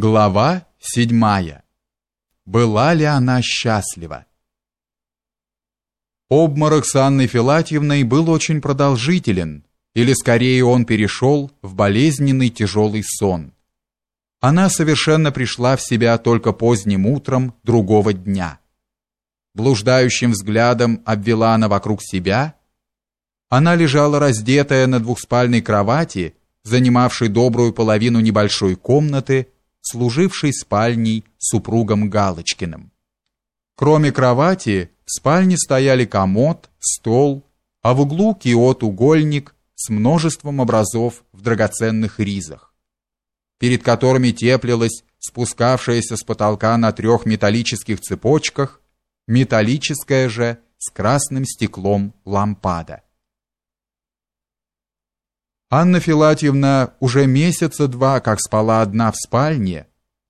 Глава седьмая. Была ли она счастлива? Обморок с Анной Филатьевной был очень продолжителен, или скорее он перешел в болезненный тяжелый сон. Она совершенно пришла в себя только поздним утром другого дня. Блуждающим взглядом обвела она вокруг себя. Она лежала раздетая на двухспальной кровати, занимавшей добрую половину небольшой комнаты, служившей спальней супругам Галочкиным. Кроме кровати, в спальне стояли комод, стол, а в углу киот-угольник с множеством образов в драгоценных ризах, перед которыми теплилась спускавшаяся с потолка на трех металлических цепочках, металлическая же с красным стеклом лампада. Анна Филатьевна уже месяца два как спала одна в спальне,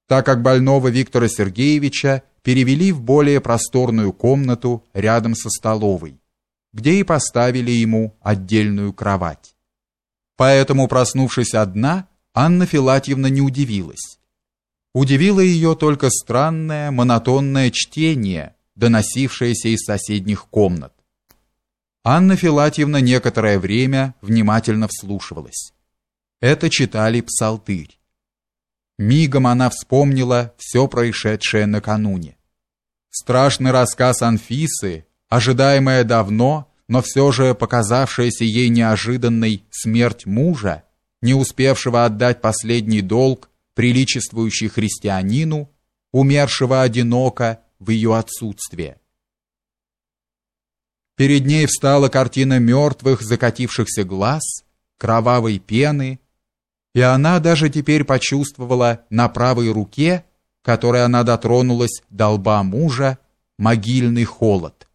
так как больного Виктора Сергеевича перевели в более просторную комнату рядом со столовой, где и поставили ему отдельную кровать. Поэтому, проснувшись одна, Анна Филатьевна не удивилась. Удивило ее только странное монотонное чтение, доносившееся из соседних комнат. Анна Филатьевна некоторое время внимательно вслушивалась. Это читали псалтырь. Мигом она вспомнила все происшедшее накануне. Страшный рассказ Анфисы, ожидаемая давно, но все же показавшаяся ей неожиданной смерть мужа, не успевшего отдать последний долг, приличествующий христианину, умершего одиноко в ее отсутствие. Перед ней встала картина мертвых закатившихся глаз, кровавой пены, и она даже теперь почувствовала на правой руке, которой она дотронулась до лба мужа, могильный холод.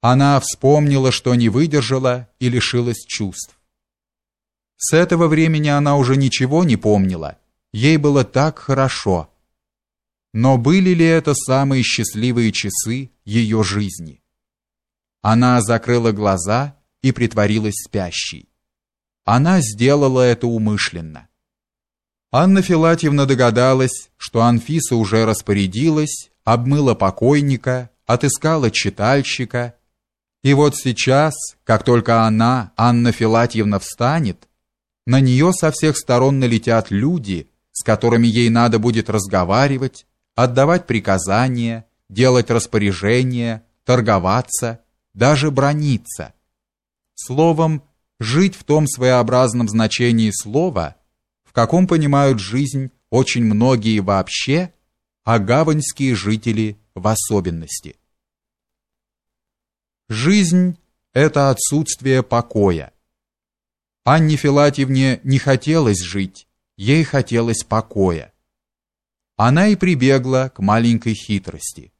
Она вспомнила, что не выдержала и лишилась чувств. С этого времени она уже ничего не помнила. Ей было так хорошо. Но были ли это самые счастливые часы ее жизни? Она закрыла глаза и притворилась спящей. Она сделала это умышленно. Анна Филатьевна догадалась, что Анфиса уже распорядилась, обмыла покойника, отыскала читальщика. И вот сейчас, как только она, Анна Филатьевна, встанет, на нее со всех сторон налетят люди, с которыми ей надо будет разговаривать, отдавать приказания, делать распоряжения, торговаться, даже брониться. Словом, жить в том своеобразном значении слова, в каком понимают жизнь очень многие вообще, а гаваньские жители в особенности. Жизнь – это отсутствие покоя. Анне Филатьевне не хотелось жить, ей хотелось покоя она и прибегла к маленькой хитрости.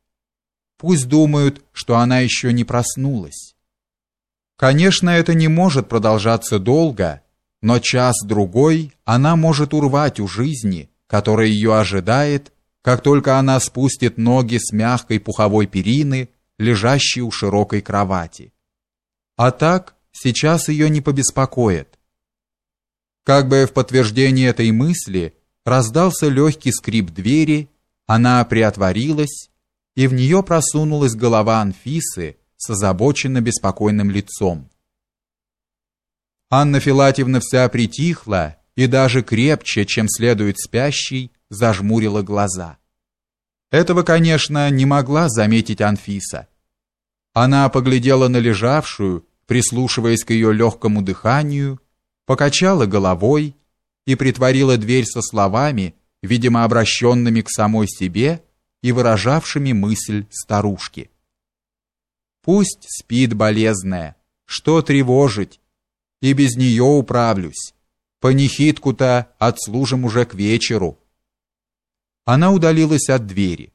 Пусть думают, что она еще не проснулась. Конечно, это не может продолжаться долго, но час-другой она может урвать у жизни, которая ее ожидает, как только она спустит ноги с мягкой пуховой перины, лежащей у широкой кровати. А так сейчас ее не побеспокоит. Как бы в подтверждение этой мысли, Раздался легкий скрип двери, она приотворилась, и в нее просунулась голова Анфисы с озабоченно беспокойным лицом. Анна Филатьевна вся притихла и даже крепче, чем следует спящей, зажмурила глаза. Этого, конечно, не могла заметить Анфиса. Она поглядела на лежавшую, прислушиваясь к ее легкому дыханию, покачала головой и притворила дверь со словами, видимо, обращенными к самой себе и выражавшими мысль старушки. Пусть спит болезная, что тревожить, и без нее управлюсь. Панихидку-то отслужим уже к вечеру. Она удалилась от двери.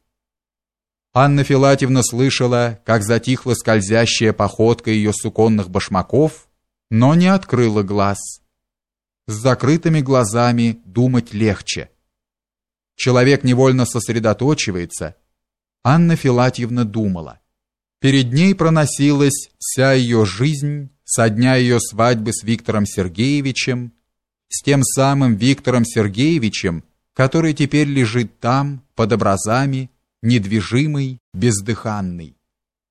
Анна Филатьевна слышала, как затихла скользящая походка ее суконных башмаков, но не открыла глаз с закрытыми глазами думать легче. Человек невольно сосредоточивается. Анна Филатьевна думала. Перед ней проносилась вся ее жизнь со дня ее свадьбы с Виктором Сергеевичем, с тем самым Виктором Сергеевичем, который теперь лежит там, под образами, недвижимый, бездыханный.